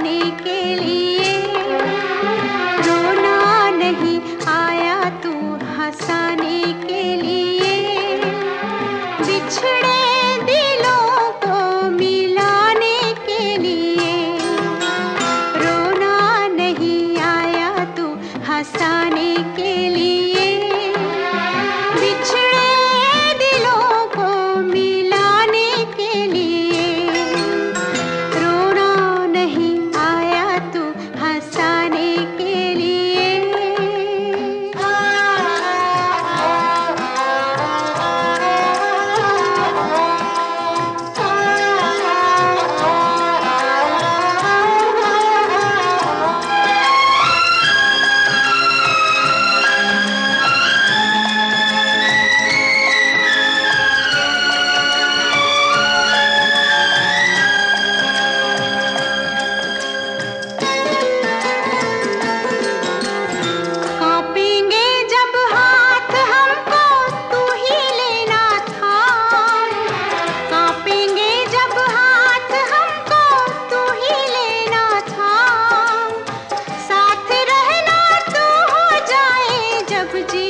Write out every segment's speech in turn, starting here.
पाने के लिए। रोना नहीं आया तू हंसाने के लिए। बिछड़े दिलों को मिलाने के लिए। रोना नहीं आया तू हंसाने 飞机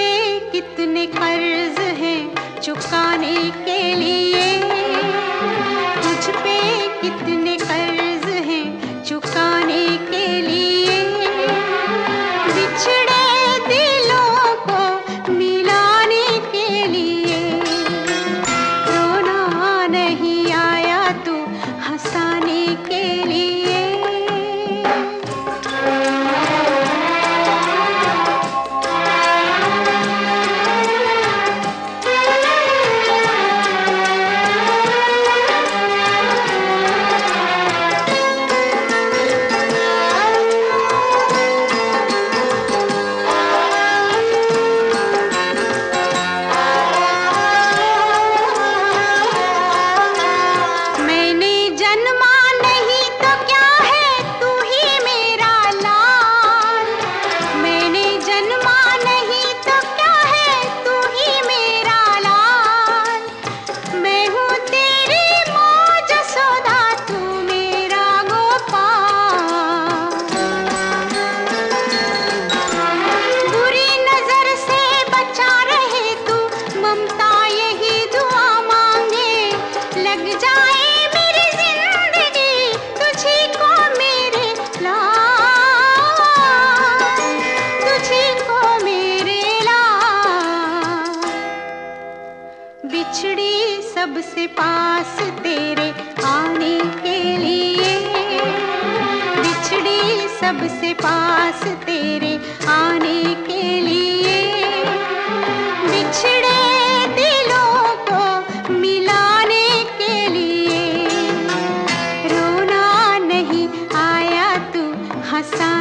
पे कितने कर्ज हैं चुकाने के लिए? मुझ पे कितने सबसे पास तेरे आने के लिए। बिछड़ी सबसे पास तेरे आने के लिए। बिछड़े हंसा